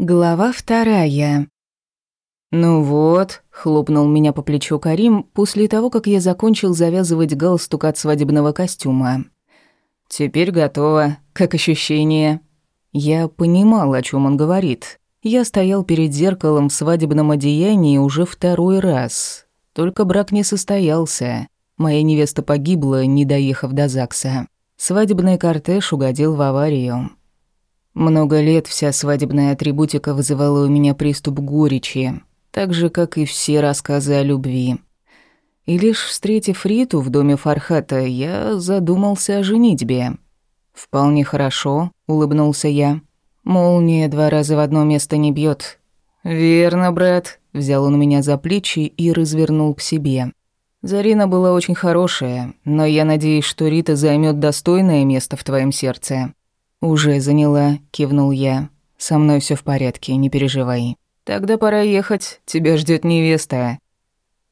Глава вторая. «Ну вот», — хлопнул меня по плечу Карим после того, как я закончил завязывать галстук от свадебного костюма. «Теперь готово. Как ощущение?» Я понимал, о чем он говорит. Я стоял перед зеркалом в свадебном одеянии уже второй раз. Только брак не состоялся. Моя невеста погибла, не доехав до ЗАГСа. Свадебный кортеж угодил в аварию. Много лет вся свадебная атрибутика вызывала у меня приступ горечи, так же, как и все рассказы о любви. И лишь встретив Риту в доме Фархата, я задумался о женитьбе. «Вполне хорошо», — улыбнулся я. «Молния два раза в одно место не бьет. «Верно, брат», — взял он меня за плечи и развернул к себе. «Зарина была очень хорошая, но я надеюсь, что Рита займет достойное место в твоем сердце. «Уже заняла», — кивнул я. «Со мной все в порядке, не переживай». «Тогда пора ехать, тебя ждет невеста».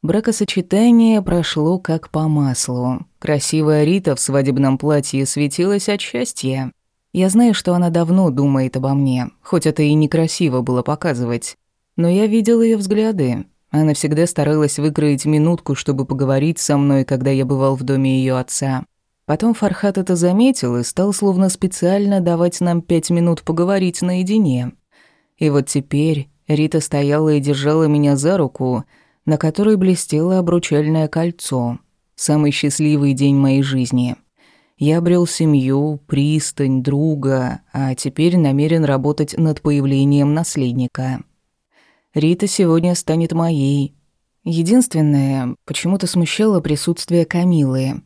Бракосочетание прошло как по маслу. Красивая Рита в свадебном платье светилась от счастья. Я знаю, что она давно думает обо мне, хоть это и некрасиво было показывать. Но я видел ее взгляды. Она всегда старалась выкроить минутку, чтобы поговорить со мной, когда я бывал в доме ее отца. Потом Фархат это заметил и стал словно специально давать нам пять минут поговорить наедине. И вот теперь Рита стояла и держала меня за руку, на которой блестело обручальное кольцо. Самый счастливый день моей жизни. Я обрел семью, пристань, друга, а теперь намерен работать над появлением наследника. Рита сегодня станет моей. Единственное, почему-то смущало присутствие Камилы.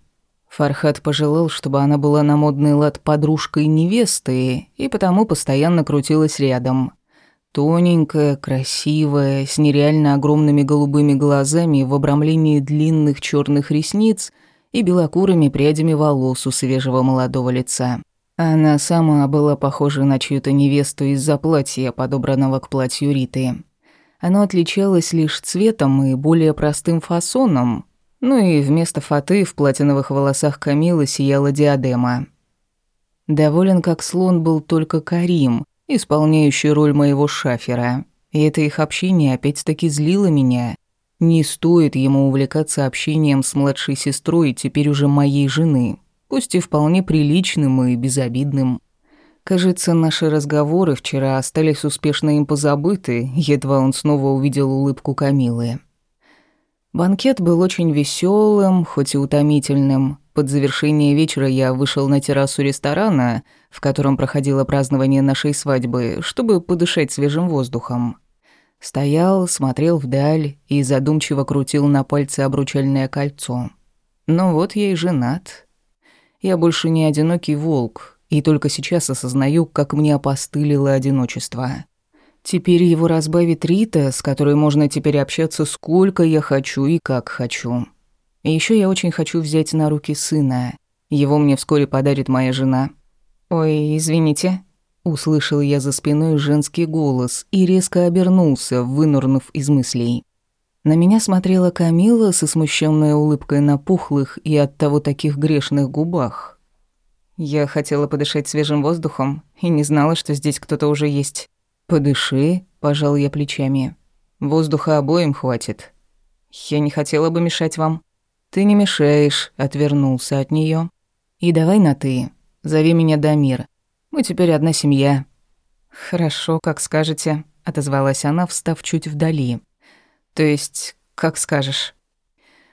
Фархат пожелал, чтобы она была на модный лад подружкой невесты, и потому постоянно крутилась рядом. Тоненькая, красивая, с нереально огромными голубыми глазами в обрамлении длинных черных ресниц и белокурыми прядями волос у свежего молодого лица. Она сама была похожа на чью-то невесту из-за платья, подобранного к платью Риты. Оно отличалось лишь цветом и более простым фасоном, ну и вместо фаты в платиновых волосах Камилы сияла диадема. Доволен как слон был только Карим, исполняющий роль моего шафера. И это их общение опять-таки злило меня. Не стоит ему увлекаться общением с младшей сестрой, теперь уже моей жены, пусть и вполне приличным и безобидным. Кажется, наши разговоры вчера остались успешно им позабыты, едва он снова увидел улыбку Камилы. Банкет был очень веселым, хоть и утомительным. Под завершение вечера я вышел на террасу ресторана, в котором проходило празднование нашей свадьбы, чтобы подышать свежим воздухом. Стоял, смотрел вдаль и задумчиво крутил на пальце обручальное кольцо. Но вот я и женат. Я больше не одинокий волк, и только сейчас осознаю, как мне опостылило одиночество. Теперь его разбавит Рита, с которой можно теперь общаться сколько я хочу и как хочу. И еще я очень хочу взять на руки сына. Его мне вскоре подарит моя жена. «Ой, извините», — услышал я за спиной женский голос и резко обернулся, вынурнув из мыслей. На меня смотрела Камила со смущенной улыбкой на пухлых и оттого таких грешных губах. Я хотела подышать свежим воздухом и не знала, что здесь кто-то уже есть. «Подыши», — пожал я плечами. «Воздуха обоим хватит». «Я не хотела бы мешать вам». «Ты не мешаешь», — отвернулся от нее. «И давай на «ты». Зови меня Дамир. Мы теперь одна семья». «Хорошо, как скажете», — отозвалась она, встав чуть вдали. «То есть, как скажешь».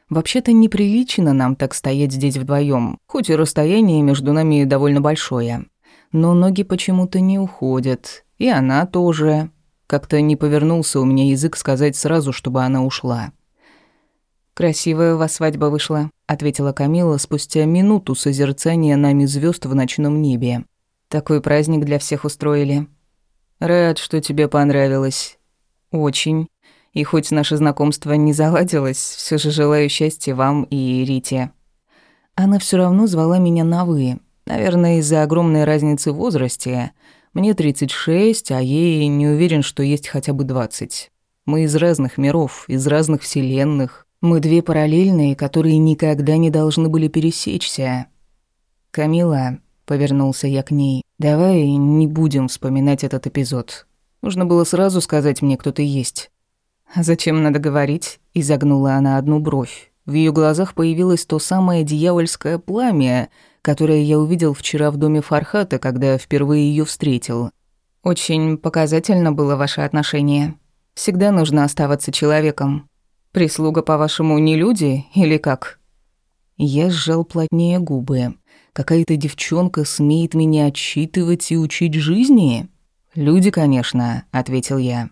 «Вообще-то неприлично нам так стоять здесь вдвоем, хоть и расстояние между нами довольно большое. Но ноги почему-то не уходят, и она тоже. Как-то не повернулся у меня язык сказать сразу, чтобы она ушла. «Красивая у вас свадьба вышла», — ответила Камила спустя минуту созерцания нами звезд в ночном небе. «Такой праздник для всех устроили». «Рад, что тебе понравилось». «Очень. И хоть наше знакомство не заладилось, все же желаю счастья вам и Рите». Она все равно звала меня на «вы», наверное, из-за огромной разницы в возрасте — мне 36, а ей не уверен, что есть хотя бы 20. Мы из разных миров, из разных вселенных. Мы две параллельные, которые никогда не должны были пересечься. Камила, повернулся я к ней. Давай не будем вспоминать этот эпизод. Нужно было сразу сказать мне, кто ты есть». «А зачем надо говорить?» — изогнула она одну бровь. В ее глазах появилось то самое дьявольское пламя, которое я увидел вчера в доме Фархата, когда впервые ее встретил. «Очень показательно было ваше отношение. Всегда нужно оставаться человеком. Прислуга, по-вашему, не люди или как?» Я сжал плотнее губы. Какая-то девчонка смеет меня отчитывать и учить жизни? Люди, конечно, ответил я.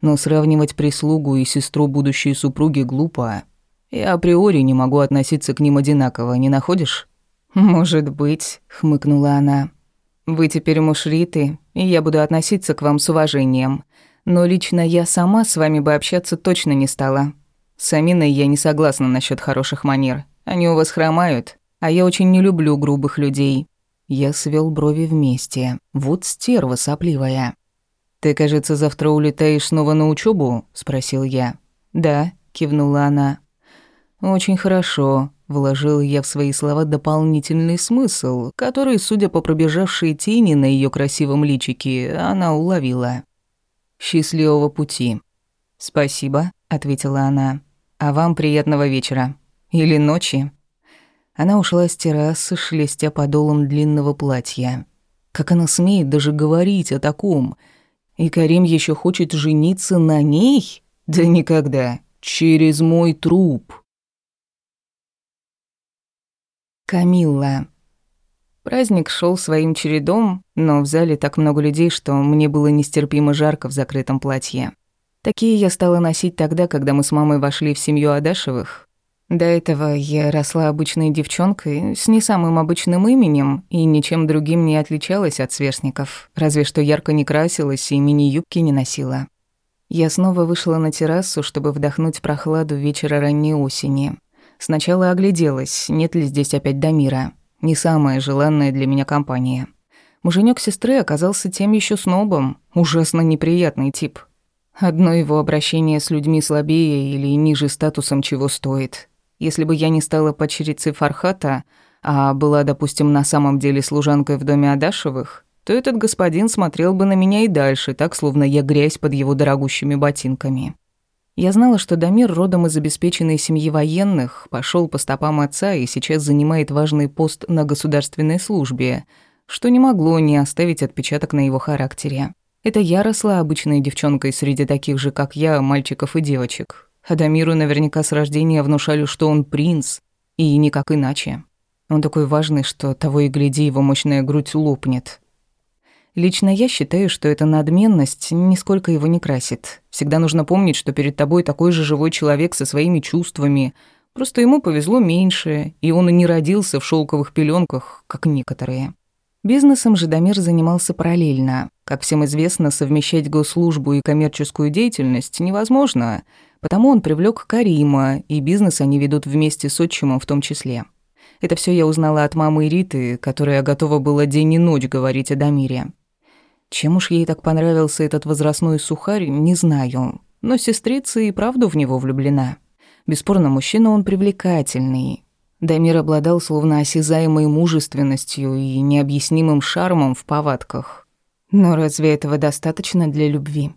Но сравнивать прислугу и сестру будущей супруги глупо. Я априори не могу относиться к ним одинаково, не находишь? Может быть, хмыкнула она. Вы теперь мушриты, и я буду относиться к вам с уважением. Но лично я сама с вами бы общаться точно не стала. С Аминой я не согласна насчет хороших манер. Они у вас хромают, а я очень не люблю грубых людей». Я свел брови вместе. Вот стерва сопливая. «Ты, кажется, завтра улетаешь снова на учебу? спросил я. «Да», — кивнула она. «Очень хорошо», — вложил я в свои слова дополнительный смысл, который, судя по пробежавшей тени на ее красивом личике, она уловила. «Счастливого пути». «Спасибо», — ответила она. «А вам приятного вечера». Или ночи. Она ушла с террасы, шелестя подолом длинного платья. Как она смеет даже говорить о таком? И Карим еще хочет жениться на ней? Да никогда. Через мой труп. Камилла. Праздник шел своим чередом, но в зале так много людей, что мне было нестерпимо жарко в закрытом платье. Такие я стала носить тогда, когда мы с мамой вошли в семью Адашевых, до этого я росла обычной девчонкой с не самым обычным именем и ничем другим не отличалась от сверстников, разве что ярко не красилась и мини-юбки не носила. Я снова вышла на террасу, чтобы вдохнуть прохладу вечера ранней осени. Сначала огляделась, нет ли здесь опять Дамира. Не самая желанная для меня компания. Муженек сестры оказался тем еще снобом, ужасно неприятный тип. Одно его обращение с людьми слабее или ниже статусом чего стоит. Если бы я не стала почерицей Фархата, а была, допустим, на самом деле служанкой в доме Адашевых, то этот господин смотрел бы на меня и дальше, так, словно я грязь под его дорогущими ботинками. Я знала, что Дамир родом из обеспеченной семьи военных, пошел по стопам отца и сейчас занимает важный пост на государственной службе, что не могло не оставить отпечаток на его характере. Это я росла обычной девчонкой среди таких же, как я, мальчиков и девочек. Адамиру наверняка с рождения внушали, что он принц, и никак иначе. Он такой важный, что того и гляди, его мощная грудь лопнет. Лично я считаю, что эта надменность нисколько его не красит. Всегда нужно помнить, что перед тобой такой же живой человек со своими чувствами. Просто ему повезло меньше, и он и не родился в шелковых пеленках, как некоторые. Бизнесом же Дамир занимался параллельно. Как всем известно, совмещать госслужбу и коммерческую деятельность невозможно – Потому он привлек Карима, и бизнес они ведут вместе с отчимом в том числе. Это все я узнала от мамы Риты, которая готова была день и ночь говорить о Дамире. Чем уж ей так понравился этот возрастной сухарь, не знаю. Но сестрица и правду в него влюблена. Бесспорно, мужчина он привлекательный. Дамир обладал словно осязаемой мужественностью и необъяснимым шармом в повадках. Но разве этого достаточно для любви?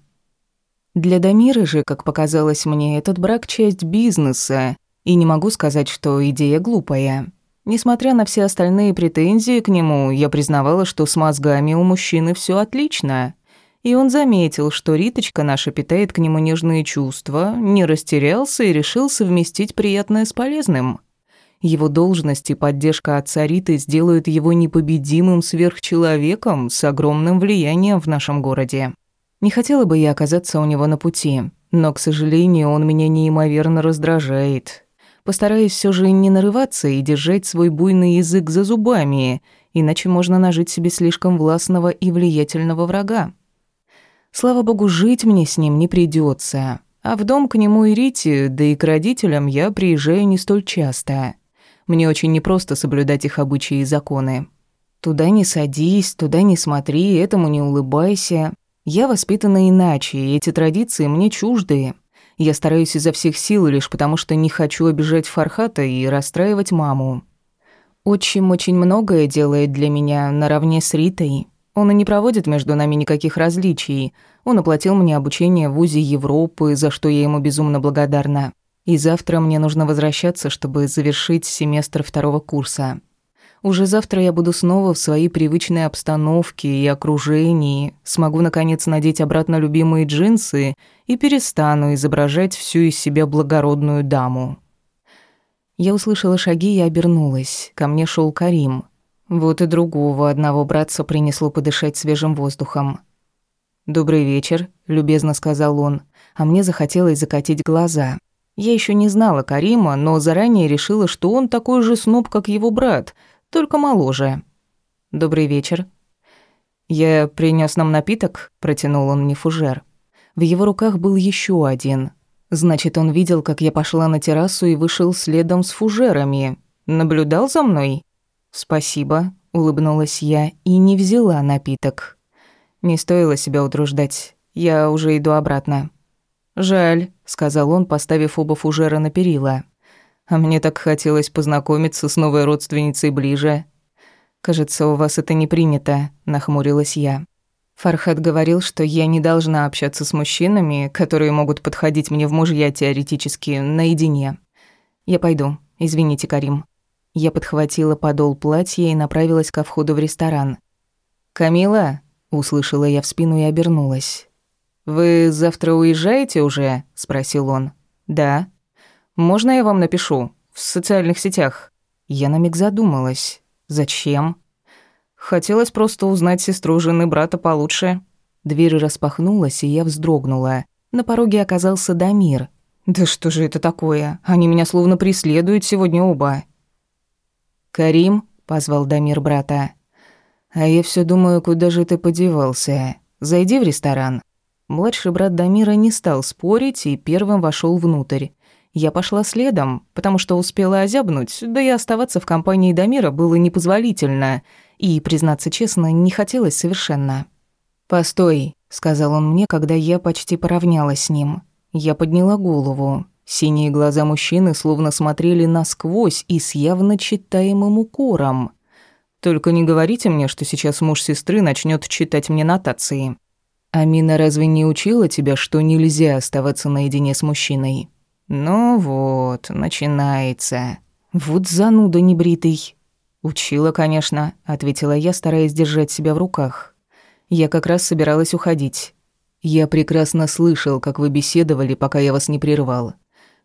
Для Дамиры же, как показалось мне, этот брак – часть бизнеса, и не могу сказать, что идея глупая. Несмотря на все остальные претензии к нему, я признавала, что с мозгами у мужчины все отлично. И он заметил, что Риточка наша питает к нему нежные чувства, не растерялся и решил совместить приятное с полезным. Его должность и поддержка отца Риты сделают его непобедимым сверхчеловеком с огромным влиянием в нашем городе. Не хотела бы я оказаться у него на пути, но, к сожалению, он меня неимоверно раздражает. Постараюсь все же не нарываться и держать свой буйный язык за зубами, иначе можно нажить себе слишком властного и влиятельного врага. Слава богу, жить мне с ним не придется, а в дом к нему и Рите, да и к родителям я приезжаю не столь часто. Мне очень непросто соблюдать их обычаи и законы. Туда не садись, туда не смотри, этому не улыбайся. Я воспитана иначе, и эти традиции мне чуждые. Я стараюсь изо всех сил лишь потому, что не хочу обижать Фархата и расстраивать маму. Отчим очень многое делает для меня наравне с Ритой. Он и не проводит между нами никаких различий. Он оплатил мне обучение в ВУЗе Европы, за что я ему безумно благодарна. И завтра мне нужно возвращаться, чтобы завершить семестр второго курса. Уже завтра я буду снова в своей привычной обстановке и окружении, смогу наконец надеть обратно любимые джинсы и перестану изображать всю из себя благородную даму. Я услышала шаги и обернулась. Ко мне шел Карим. Вот и другого одного братца принесло подышать свежим воздухом. «Добрый вечер», — любезно сказал он, а мне захотелось закатить глаза. Я еще не знала Карима, но заранее решила, что он такой же сноб, как его брат — только моложе. Добрый вечер. Я принес нам напиток, протянул он мне фужер. В его руках был еще один. Значит, он видел, как я пошла на террасу и вышел следом с фужерами. Наблюдал за мной? Спасибо, улыбнулась я и не взяла напиток. Не стоило себя утруждать. Я уже иду обратно. Жаль, сказал он, поставив оба фужера на перила. А мне так хотелось познакомиться с новой родственницей ближе. Кажется, у вас это не принято, нахмурилась я. Фархад говорил, что я не должна общаться с мужчинами, которые могут подходить мне в мужья теоретически наедине. Я пойду. Извините, Карим. Я подхватила подол платья и направилась ко входу в ресторан. «Камила?» – услышала я в спину и обернулась. «Вы завтра уезжаете уже?» – спросил он. «Да». Можно я вам напишу? В социальных сетях?» Я на миг задумалась. «Зачем?» Хотелось просто узнать сестру жены брата получше. Дверь распахнулась, и я вздрогнула. На пороге оказался Дамир. «Да что же это такое? Они меня словно преследуют сегодня оба». «Карим», — позвал Дамир брата. «А я все думаю, куда же ты подевался? Зайди в ресторан». Младший брат Дамира не стал спорить и первым вошел внутрь. Я пошла следом, потому что успела озябнуть, да и оставаться в компании Дамира было непозволительно, и, признаться честно, не хотелось совершенно. «Постой», — сказал он мне, когда я почти поравнялась с ним. Я подняла голову. Синие глаза мужчины словно смотрели насквозь и с явно читаемым укором. «Только не говорите мне, что сейчас муж сестры начнет читать мне нотации». «Амина разве не учила тебя, что нельзя оставаться наедине с мужчиной?» «Ну вот, начинается. Вот зануда небритый». «Учила, конечно», — ответила я, стараясь держать себя в руках. Я как раз собиралась уходить. «Я прекрасно слышал, как вы беседовали, пока я вас не прервал.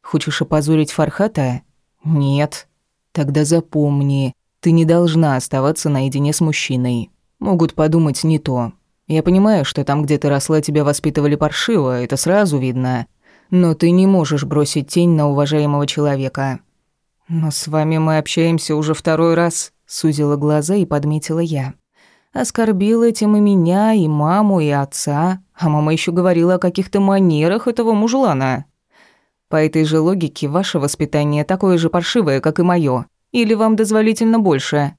Хочешь опозорить Фархата?» «Нет». «Тогда запомни, ты не должна оставаться наедине с мужчиной. Могут подумать не то. Я понимаю, что там, где ты росла, тебя воспитывали паршиво, это сразу видно но ты не можешь бросить тень на уважаемого человека. Но с вами мы общаемся уже второй раз, сузила глаза и подметила я. Оскорбил этим и меня, и маму, и отца, а мама еще говорила о каких-то манерах этого мужлана. По этой же логике ваше воспитание такое же паршивое, как и мое, или вам дозволительно больше?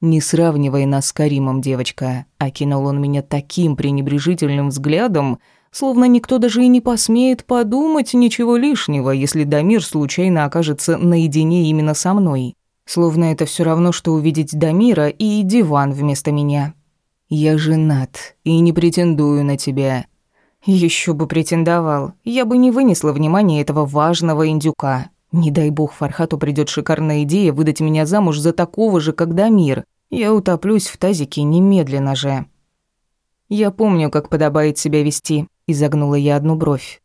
Не сравнивай нас с Каримом, девочка, окинул он меня таким пренебрежительным взглядом, Словно никто даже и не посмеет подумать ничего лишнего, если Дамир случайно окажется наедине именно со мной. Словно это все равно, что увидеть Дамира и диван вместо меня. Я женат и не претендую на тебя. Еще бы претендовал. Я бы не вынесла внимания этого важного индюка. Не дай бог Фархату придет шикарная идея выдать меня замуж за такого же, как Дамир. Я утоплюсь в тазике немедленно же. Я помню, как подобает себя вести. Изогнула я одну бровь.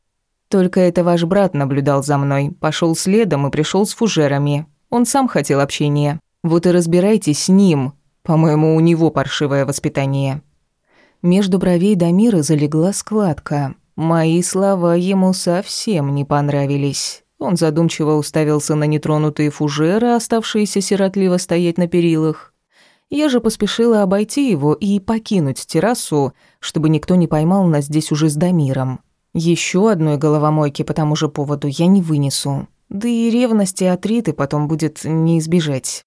Только это ваш брат наблюдал за мной, пошел следом и пришел с фужерами. Он сам хотел общения. Вот и разбирайтесь с ним. По-моему, у него паршивое воспитание. Между бровей Дамира залегла складка. Мои слова ему совсем не понравились. Он задумчиво уставился на нетронутые фужеры, оставшиеся сиротливо стоять на перилах. Я же поспешила обойти его и покинуть террасу, чтобы никто не поймал нас здесь уже с Дамиром. Еще одной головомойки по тому же поводу я не вынесу. Да и ревности от Риты потом будет не избежать.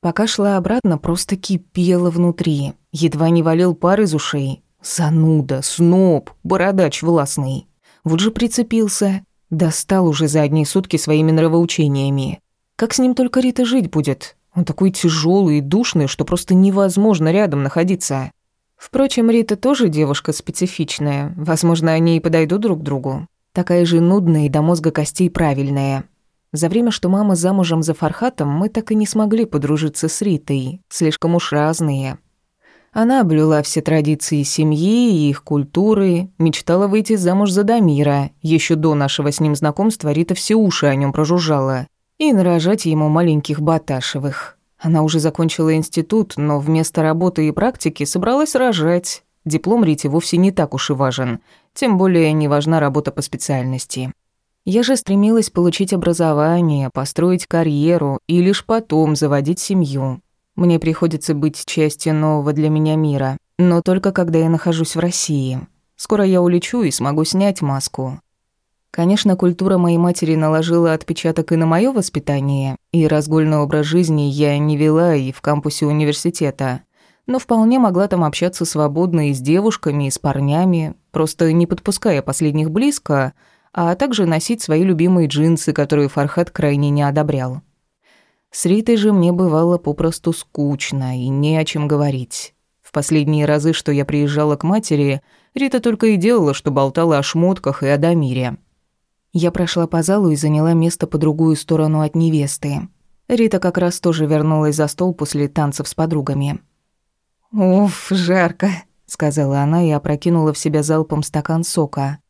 Пока шла обратно, просто кипела внутри. Едва не валил пар из ушей. Зануда, сноб, бородач властный. Вот же прицепился. Достал уже за одни сутки своими нравоучениями. Как с ним только Рита жить будет? Он такой тяжелый и душный, что просто невозможно рядом находиться. Впрочем, Рита тоже девушка специфичная. Возможно, они и подойдут друг другу. Такая же нудная и до мозга костей правильная. За время, что мама замужем за Фархатом, мы так и не смогли подружиться с Ритой. Слишком уж разные. Она облюла все традиции семьи и их культуры, мечтала выйти замуж за Дамира. Еще до нашего с ним знакомства Рита все уши о нем прожужжала. И нарожать ему маленьких Баташевых. Она уже закончила институт, но вместо работы и практики собралась рожать. Диплом Рите вовсе не так уж и важен. Тем более не важна работа по специальности. Я же стремилась получить образование, построить карьеру и лишь потом заводить семью. Мне приходится быть частью нового для меня мира, но только когда я нахожусь в России. Скоро я улечу и смогу снять маску. Конечно, культура моей матери наложила отпечаток и на моё воспитание, и разгульный образ жизни я не вела и в кампусе университета, но вполне могла там общаться свободно и с девушками, и с парнями, просто не подпуская последних близко, а также носить свои любимые джинсы, которые Фархат крайне не одобрял. С Ритой же мне бывало попросту скучно и не о чем говорить. В последние разы, что я приезжала к матери, Рита только и делала, что болтала о шмотках и о Дамире. Я прошла по залу и заняла место по другую сторону от невесты. Рита как раз тоже вернулась за стол после танцев с подругами. «Уф, жарко», — сказала она и опрокинула в себя залпом стакан сока.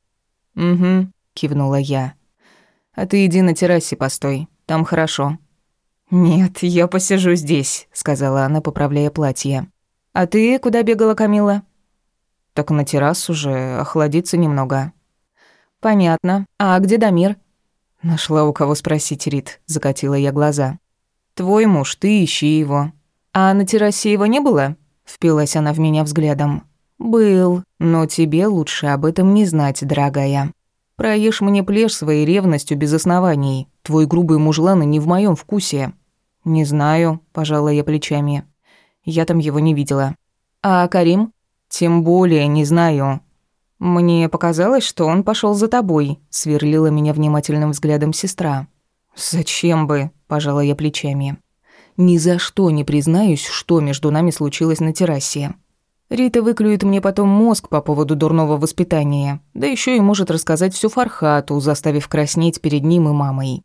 «Угу», — кивнула я. «А ты иди на террасе постой, там хорошо». «Нет, я посижу здесь», — сказала она, поправляя платье. «А ты куда бегала, Камила?» «Так на террасу же, охладиться немного». «Понятно. А где Дамир?» «Нашла у кого спросить, Рит», — закатила я глаза. «Твой муж, ты ищи его». «А на террасе его не было?» — впилась она в меня взглядом. «Был, но тебе лучше об этом не знать, дорогая. Проешь мне плешь своей ревностью без оснований. Твой грубый мужлан и не в моем вкусе». «Не знаю», — пожала я плечами. «Я там его не видела». «А Карим?» «Тем более не знаю». «Мне показалось, что он пошел за тобой», — сверлила меня внимательным взглядом сестра. «Зачем бы?» — пожала я плечами. «Ни за что не признаюсь, что между нами случилось на террасе. Рита выклюет мне потом мозг по поводу дурного воспитания, да еще и может рассказать всю Фархату, заставив краснеть перед ним и мамой.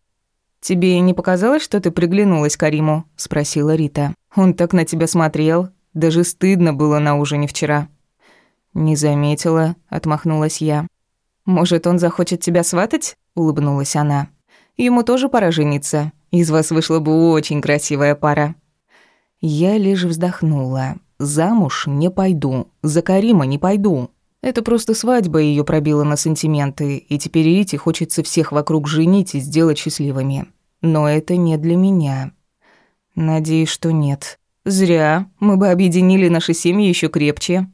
«Тебе не показалось, что ты приглянулась Кариму?» – спросила Рита. «Он так на тебя смотрел. Даже стыдно было на ужине вчера». «Не заметила», – отмахнулась я. «Может, он захочет тебя сватать?» – улыбнулась она. «Ему тоже пора жениться. Из вас вышла бы очень красивая пара». Я лишь вздохнула. Замуж не пойду, за Карима не пойду. Это просто свадьба ее пробила на сантименты, и теперь Рите хочется всех вокруг женить и сделать счастливыми. Но это не для меня. Надеюсь, что нет. Зря. Мы бы объединили наши семьи еще крепче.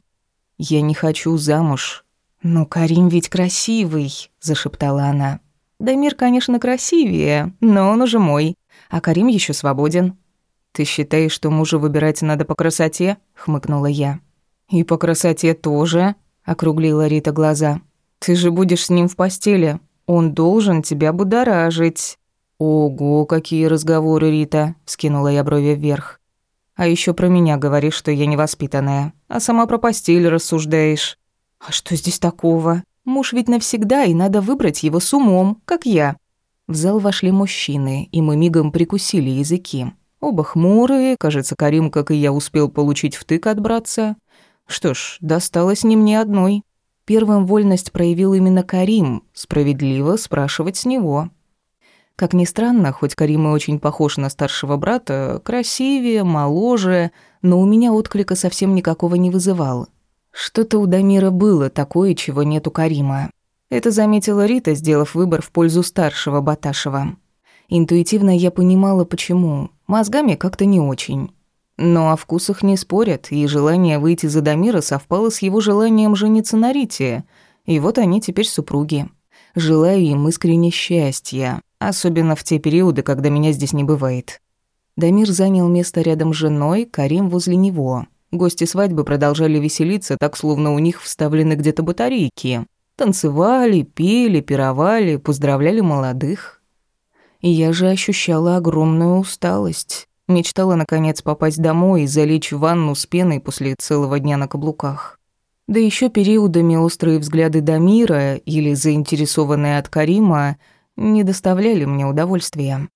Я не хочу замуж. Ну, Карим ведь красивый, зашептала она. Да мир, конечно, красивее, но он уже мой. А Карим еще свободен. «Ты считаешь, что мужа выбирать надо по красоте?» — хмыкнула я. «И по красоте тоже?» — округлила Рита глаза. «Ты же будешь с ним в постели. Он должен тебя будоражить». «Ого, какие разговоры, Рита!» — скинула я брови вверх. «А еще про меня говоришь, что я невоспитанная, а сама про постель рассуждаешь». «А что здесь такого? Муж ведь навсегда, и надо выбрать его с умом, как я». В зал вошли мужчины, и мы мигом прикусили языки. Оба хмурые, кажется, Карим, как и я, успел получить втык от братца. Что ж, досталось не мне одной. Первым вольность проявил именно Карим, справедливо спрашивать с него. Как ни странно, хоть Карим и очень похож на старшего брата, красивее, моложе, но у меня отклика совсем никакого не вызывал. Что-то у Дамира было такое, чего нет у Карима. Это заметила Рита, сделав выбор в пользу старшего Баташева. Интуитивно я понимала, почему. Мозгами как-то не очень. Но о вкусах не спорят, и желание выйти за Дамира совпало с его желанием жениться на Рите. И вот они теперь супруги. Желаю им искренне счастья, особенно в те периоды, когда меня здесь не бывает. Дамир занял место рядом с женой, Карим возле него. Гости свадьбы продолжали веселиться, так словно у них вставлены где-то батарейки. Танцевали, пели, пировали, поздравляли молодых. И я же ощущала огромную усталость. Мечтала, наконец, попасть домой и залечь в ванну с пеной после целого дня на каблуках. Да еще периодами острые взгляды Дамира или заинтересованные от Карима не доставляли мне удовольствия.